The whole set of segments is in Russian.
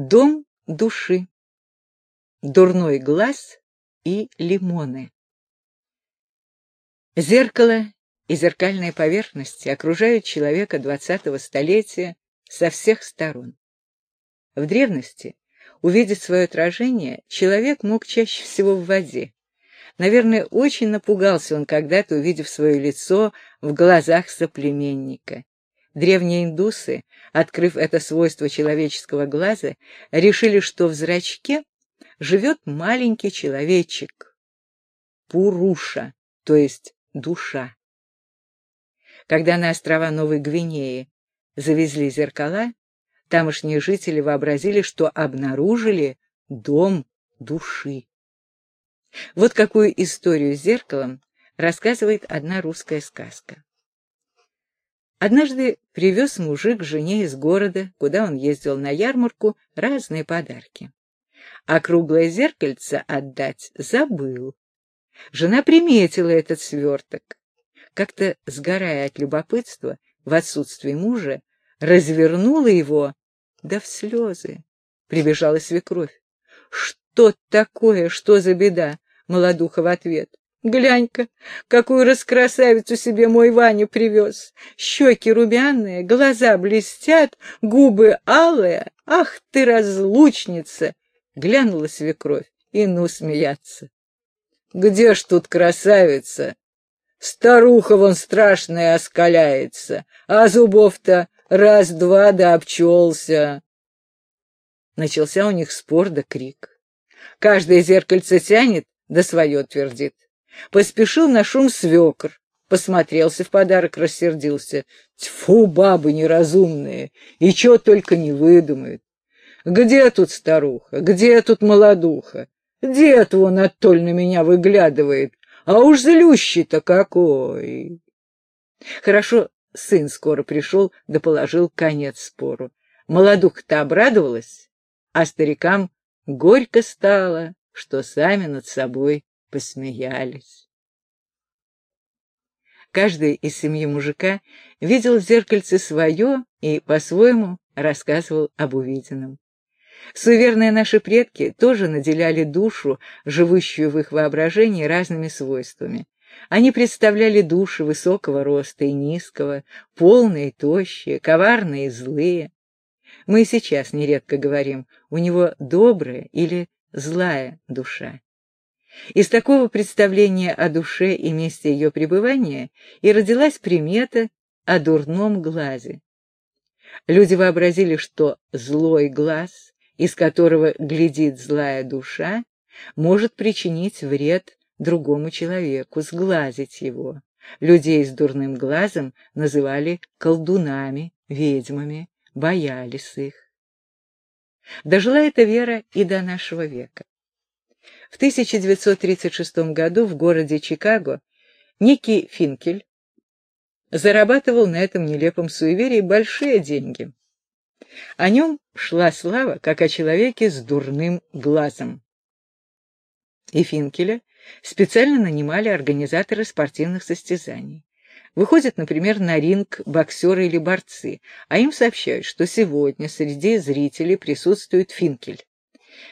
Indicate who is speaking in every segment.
Speaker 1: Дом души. Дурной глаз и лимоны. Зеркало и зеркальные поверхности окружают человека двадцатого столетия со всех сторон. В древности увидеть свое отражение человек мог чаще всего в воде. Наверное, очень напугался он когда-то, увидев свое лицо в глазах соплеменника. Древние индусы, открыв это свойство человеческого глаза, решили, что в зрачке живет маленький человечек, Пуруша, то есть душа. Когда на острова Новой Гвинеи завезли зеркала, тамошние жители вообразили, что обнаружили дом души. Вот какую историю с зеркалом рассказывает одна русская сказка. Однажды привез мужик жене из города, куда он ездил на ярмарку, разные подарки. А круглое зеркальце отдать забыл. Жена приметила этот сверток. Как-то, сгорая от любопытства, в отсутствие мужа, развернула его, да в слезы. Прибежала свекровь. «Что такое? Что за беда?» Молодуха в ответ. Глянь-ка, какую раскрасавицу себе мой Ваня привез. Щеки румяные, глаза блестят, губы алые. Ах ты, разлучница! Глянула свекровь и ну смеяться. Где ж тут красавица? Старуха вон страшная оскаляется, а зубов-то раз-два да обчелся. Начался у них спор да крик. Каждое зеркальце тянет, да свое твердит. Поспешил на шум свекр, посмотрелся в подарок, рассердился. Тьфу, бабы неразумные, и чего только не выдумают. Где тут старуха, где тут молодуха? Дед вон оттоль на меня выглядывает, а уж злющий-то какой! Хорошо, сын скоро пришел, да положил конец спору. Молодуха-то обрадовалась, а старикам горько стало, что сами над собой посмеялись. Каждый из семьи мужика видел в зеркальце свое и по-своему рассказывал об увиденном. Суеверные наши предки тоже наделяли душу, живущую в их воображении, разными свойствами. Они представляли души высокого роста и низкого, полные и тощие, коварные и злые. Мы и сейчас нередко говорим, у него добрая или злая душа. Из такого представления о душе и месте ее пребывания и родилась примета о дурном глазе. Люди вообразили, что злой глаз, из которого глядит злая душа, может причинить вред другому человеку, сглазить его. Людей с дурным глазом называли колдунами, ведьмами, боялись их. Дожила эта вера и до нашего века. В 1936 году в городе Чикаго некий Финкель зарабатывал на этом нелепом суеверии большие деньги. О нем шла слава, как о человеке с дурным глазом. И Финкеля специально нанимали организаторы спортивных состязаний. Выходят, например, на ринг боксеры или борцы, а им сообщают, что сегодня среди зрителей присутствует Финкель.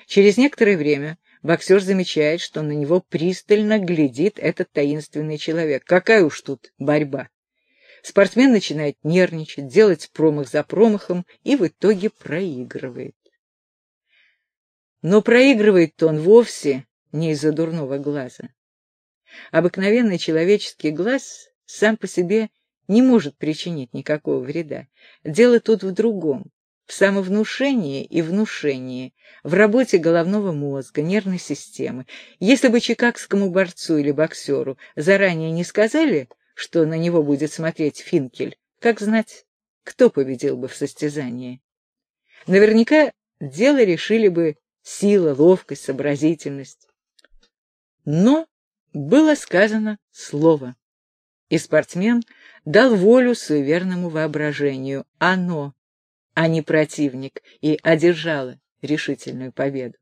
Speaker 1: Через некоторое время боксер замечает, что на него пристально глядит этот таинственный человек. Какая уж тут борьба! Спортсмен начинает нервничать, делать промах за промахом и в итоге проигрывает. Но проигрывает он вовсе не из-за дурного глаза. Обыкновенный человеческий глаз сам по себе не может причинить никакого вреда. Дело тут в другом, в самовнушении и внушении, в работе головного мозга, нервной системы. Если бы чикагскому борцу или боксеру заранее не сказали, что на него будет смотреть Финкель, как знать, кто победил бы в состязании. Наверняка дело решили бы сила, ловкость, сообразительность. Но было сказано слово и спортсмен дал волю суеверному воображению. Оно, а не противник, и одержало решительную победу.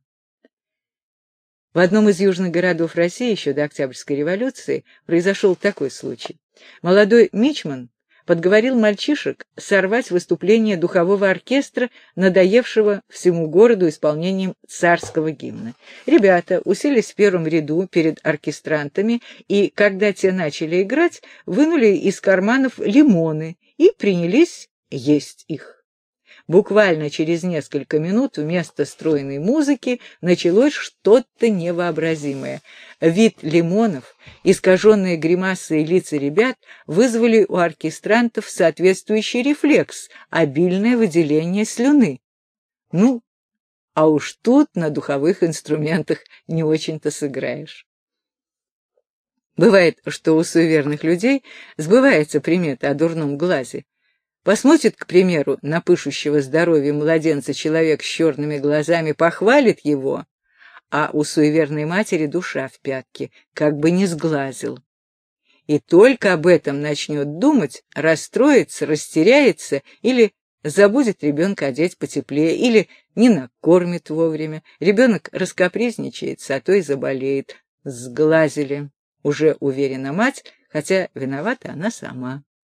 Speaker 1: В одном из южных городов России еще до Октябрьской революции произошел такой случай. Молодой мичман подговорил мальчишек сорвать выступление духового оркестра, надоевшего всему городу исполнением царского гимна. Ребята уселись в первом ряду перед оркестрантами и, когда те начали играть, вынули из карманов лимоны и принялись есть их. Буквально через несколько минут вместо стройной музыки началось что-то невообразимое. Вид лимонов, искаженные гримасы и лица ребят вызвали у оркестрантов соответствующий рефлекс — обильное выделение слюны. Ну, а уж тут на духовых инструментах не очень-то сыграешь. Бывает, что у суеверных людей сбывается примета о дурном глазе. Посмотрит, к примеру, на пышущего здоровья младенца человек с черными глазами, похвалит его, а у суеверной матери душа в пятке, как бы не сглазил. И только об этом начнет думать, расстроится, растеряется или забудет ребенка одеть потеплее, или не накормит вовремя. Ребенок раскопризничается, а то и заболеет. Сглазили, уже уверена мать, хотя виновата она сама.